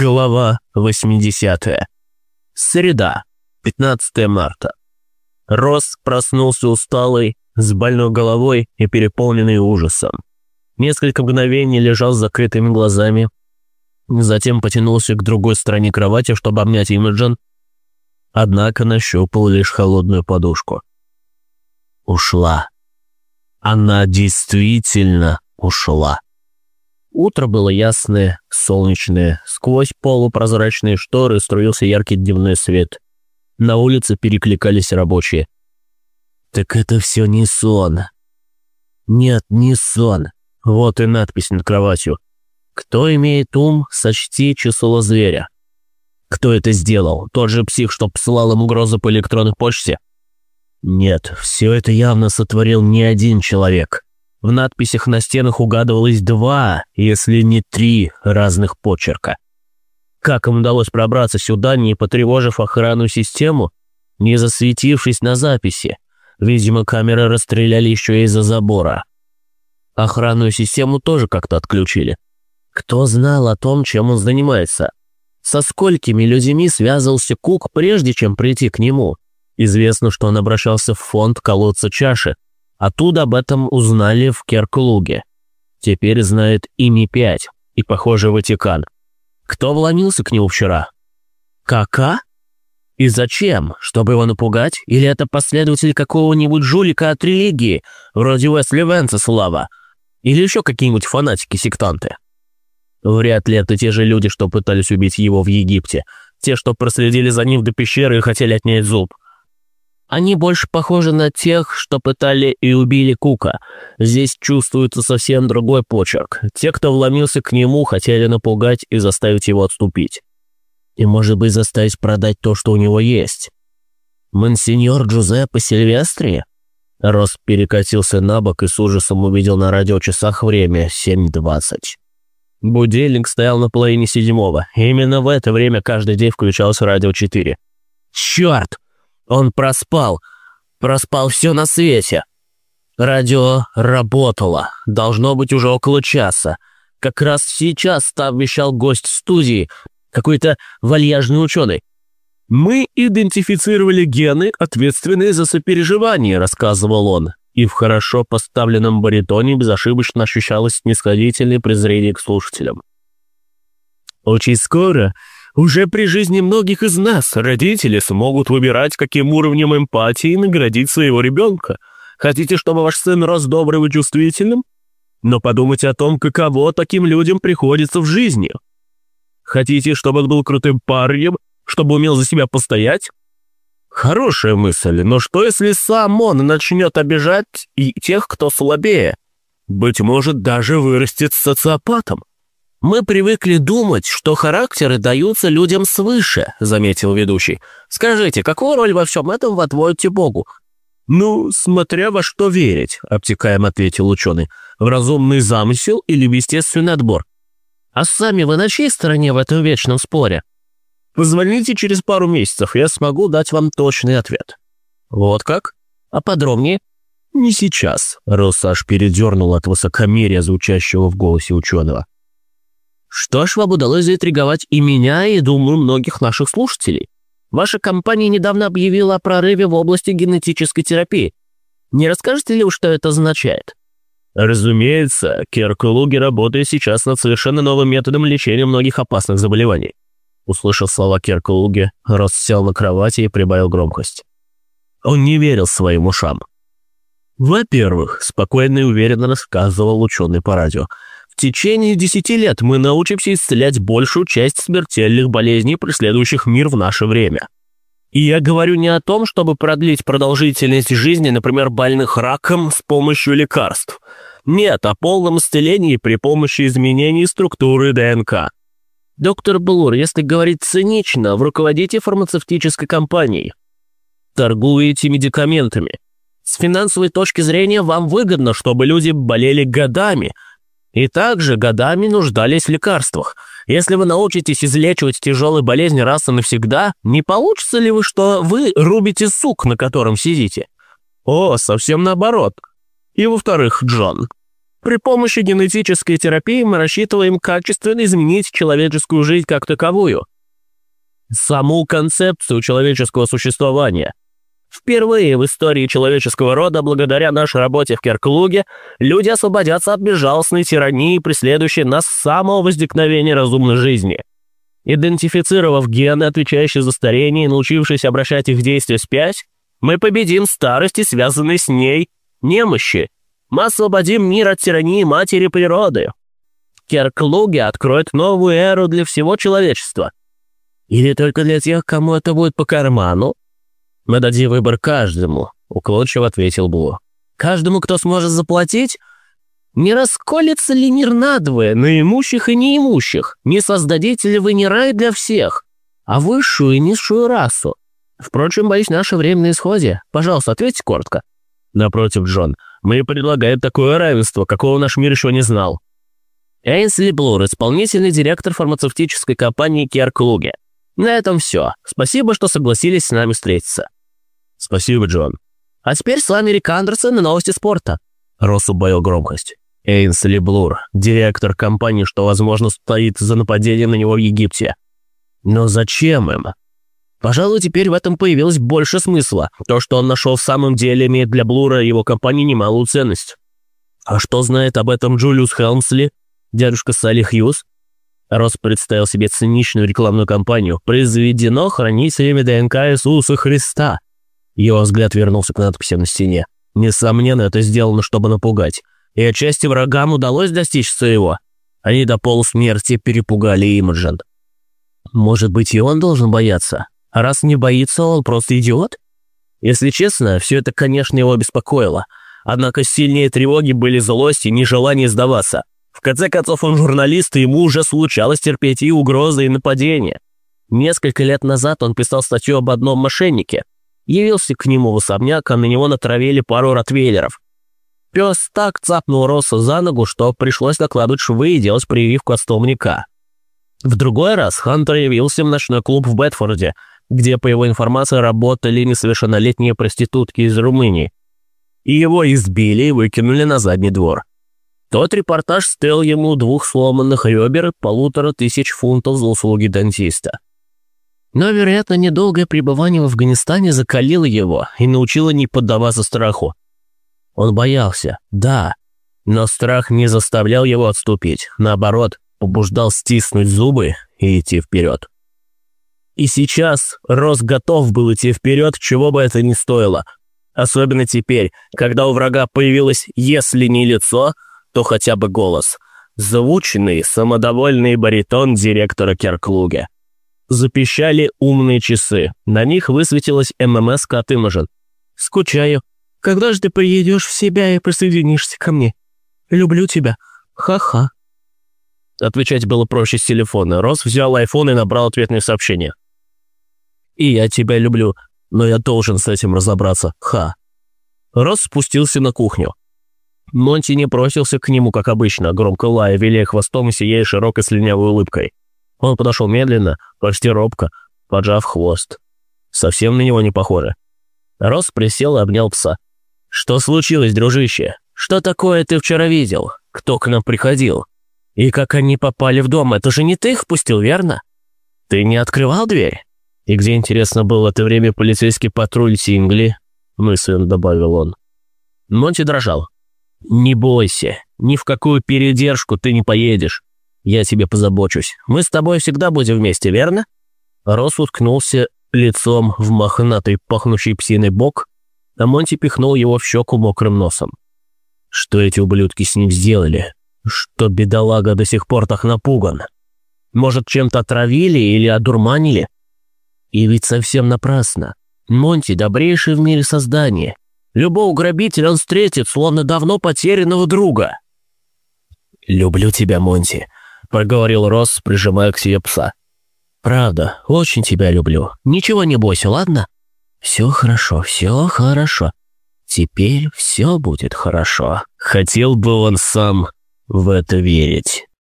Глава 80. Среда, 15 марта. Росс проснулся усталый, с больной головой и переполненный ужасом. Несколько мгновений лежал с закрытыми глазами, затем потянулся к другой стороне кровати, чтобы обнять Имиджен, однако нащупал лишь холодную подушку. Ушла. Она действительно ушла. Утро было ясное, солнечное. Сквозь полупрозрачные шторы струился яркий дневной свет. На улице перекликались рабочие. «Так это все не сон». «Нет, не сон». Вот и надпись над кроватью. «Кто имеет ум, сочти число зверя». Кто это сделал? Тот же псих, что посылал им угрозы по электронной почте? Нет, все это явно сотворил не один человек. В надписях на стенах угадывалось два, если не три разных почерка. Как им удалось пробраться сюда, не потревожив охранную систему, не засветившись на записи? Видимо, камеры расстреляли еще из-за забора. Охранную систему тоже как-то отключили. Кто знал о том, чем он занимается? Со сколькими людьми связывался Кук, прежде чем прийти к нему? Известно, что он обращался в фонд колодца чаши, Оттуда об этом узнали в Керклуге. Теперь знает и Ми-5, и, похоже, Ватикан. Кто вломился к нему вчера? Кака? И зачем? Чтобы его напугать? Или это последователь какого-нибудь жулика от религии, вроде Уэсли Венцеслава? Или еще какие-нибудь фанатики-сектанты? Вряд ли это те же люди, что пытались убить его в Египте. Те, что проследили за ним до пещеры и хотели отнять зуб. Они больше похожи на тех, что пытали и убили Кука. Здесь чувствуется совсем другой почерк. Те, кто вломился к нему, хотели напугать и заставить его отступить. И, может быть, заставить продать то, что у него есть. Монсеньор Джузеппе Сильвестри? Рос перекатился на бок и с ужасом увидел на радиочасах время 7.20. Будильник стоял на половине седьмого. Именно в это время каждый день включалось радио 4. «Черт!» Он проспал. Проспал все на свете. Радио работало. Должно быть уже около часа. Как раз сейчас там вещал гость студии, какой-то вальяжный ученый. «Мы идентифицировали гены, ответственные за сопереживание», — рассказывал он, и в хорошо поставленном баритоне безошибочно ощущалось снисходительное презрение к слушателям. «Очень скоро уже при жизни многих из нас родители смогут выбирать, каким уровнем эмпатии наградить своего ребенка. Хотите, чтобы ваш сын рос добрым и чувствительным? Но подумайте о том, каково таким людям приходится в жизни. Хотите, чтобы он был крутым парнем, чтобы умел за себя постоять? Хорошая мысль, но что если сам он начнет обижать и тех, кто слабее? Быть может, даже вырастет социопатом. «Мы привыкли думать, что характеры даются людям свыше», — заметил ведущий. «Скажите, какую роль во всем этом вы отводите Богу?» «Ну, смотря во что верить», — обтекаемо ответил ученый. «В разумный замысел или в естественный отбор?» «А сами вы на чьей стороне в этом вечном споре?» «Позвоните через пару месяцев, я смогу дать вам точный ответ». «Вот как? А подробнее?» «Не сейчас», — Росаш передернул от высокомерия, звучащего в голосе ученого. Что ж, вам удалось заинтриговать и меня, и, думаю, многих наших слушателей. Ваша компания недавно объявила о прорыве в области генетической терапии. Не расскажете ли вы, что это означает? Разумеется, Керкулуги работает сейчас над совершенно новым методом лечения многих опасных заболеваний. Услышав слова Керкулуги, Рос сел на кровати и прибавил громкость. Он не верил своим ушам. Во-первых, спокойно и уверенно рассказывал ученый по радио – течение десяти лет мы научимся исцелять большую часть смертельных болезней, преследующих мир в наше время. И я говорю не о том, чтобы продлить продолжительность жизни, например, больных раком с помощью лекарств. Нет, о полном исцелении при помощи изменений структуры ДНК. Доктор Блур, если говорить цинично, вы руководите фармацевтической компанией. Торгуете медикаментами. С финансовой точки зрения вам выгодно, чтобы люди болели годами – и также годами нуждались в лекарствах. Если вы научитесь излечивать тяжелые болезни раз и навсегда, не получится ли вы, что вы рубите сук, на котором сидите? О, совсем наоборот. И во-вторых, Джон, При помощи генетической терапии мы рассчитываем качественно изменить человеческую жизнь как таковую. Саму концепцию человеческого существования. Впервые в истории человеческого рода, благодаря нашей работе в Керклуге, люди освободятся от безжалостной тирании, преследующей нас с самого возникновения разумной жизни. Идентифицировав гены, отвечающие за старение и научившись обращать их действия вспять, мы победим старость и связанные с ней немощи. Мы освободим мир от тирании матери природы. Керклуги откроет новую эру для всего человечества. Или только для тех, кому это будет по карману? Мы дадим выбор каждому, уклончиво ответил Бу. Каждому, кто сможет заплатить? Не расколется ли мир надвое на имущих и неимущих? Не создадите ли вы не рай для всех, а высшую и низшую расу? Впрочем, боюсь, наше время на исходе. Пожалуйста, ответьте коротко. Напротив, Джон, мы предлагаем такое равенство, какого наш мир еще не знал. Эйнсли Блур, исполнительный директор фармацевтической компании Керклуге. На этом все. Спасибо, что согласились с нами встретиться. Спасибо, Джон. А теперь с вами Рик Андерсон и новости спорта. Росс убавил громкость. Эйнсли Блур, директор компании, что, возможно, стоит за нападением на него в Египте. Но зачем им? Пожалуй, теперь в этом появилось больше смысла. То, что он нашел в самом деле, имеет для Блура и его компании немалую ценность. А что знает об этом Джулиус Хелмсли, дядюшка Салли Хьюз? Росс представил себе циничную рекламную кампанию «Произведено хранителями ДНК Иисуса Христа». Его взгляд вернулся к надписям на стене. Несомненно, это сделано, чтобы напугать. И отчасти врагам удалось достичь своего. Они до полусмерти перепугали Имаджен. Может быть, и он должен бояться? А раз не боится, он просто идиот? Если честно, все это, конечно, его беспокоило. Однако сильнее тревоги были злость и нежелание сдаваться. В конце концов, он журналист, и ему уже случалось терпеть и угрозы, и нападения. Несколько лет назад он писал статью об одном мошеннике. Явился к нему в особняк, а на него натравили пару ротвейлеров. Пес так цапнул Росса за ногу, что пришлось накладывать швы и делать прививку от столбняка. В другой раз Хантер явился в ночной клуб в Бетфорде – где, по его информации, работали несовершеннолетние проститутки из Румынии. И его избили и выкинули на задний двор. Тот репортаж стоил ему двух сломанных ребер и полутора тысяч фунтов за услуги дантиста. Но, вероятно, недолгое пребывание в Афганистане закалило его и научило не поддаваться страху. Он боялся, да, но страх не заставлял его отступить, наоборот, побуждал стиснуть зубы и идти вперед. И сейчас Рос готов был идти вперед, чего бы это ни стоило. Особенно теперь, когда у врага появилось, если не лицо, то хотя бы голос. Звучный, самодовольный баритон директора Керклуге. Запищали умные часы. На них высветилась ММС от Имажен. «Скучаю. Когда же ты приедешь в себя и присоединишься ко мне? Люблю тебя. Ха-ха». Отвечать было проще с телефона. Рос взял айфон и набрал ответное сообщение. И я тебя люблю, но я должен с этим разобраться, ха». Росс спустился на кухню. Монти не бросился к нему, как обычно, громко лая, виляя хвостом и сияя широкой слюнявой улыбкой. Он подошел медленно, почти робко, поджав хвост. Совсем на него не похоже. Росс присел и обнял пса. «Что случилось, дружище? Что такое ты вчера видел? Кто к нам приходил? И как они попали в дом? Это же не ты их впустил, верно? Ты не открывал дверь?» И где, интересно, был в это время полицейский патруль Тингли, мысленно добавил он. Монти дрожал. «Не бойся, ни в какую передержку ты не поедешь. Я тебе позабочусь. Мы с тобой всегда будем вместе, верно?» Рос уткнулся лицом в мохнатый, пахнущий псиной бок, а Монти пихнул его в щеку мокрым носом. Что эти ублюдки с ним сделали? Что бедолага до сих пор так напуган? Может, чем-то отравили или одурманили? И ведь совсем напрасно. Монти – добрейший в мире создание. Любого грабителя он встретит, словно давно потерянного друга. «Люблю тебя, Монти», – проговорил Росс, прижимая к себе пса. «Правда, очень тебя люблю. Ничего не бойся, ладно?» «Все хорошо, все хорошо. Теперь все будет хорошо». Хотел бы он сам в это верить.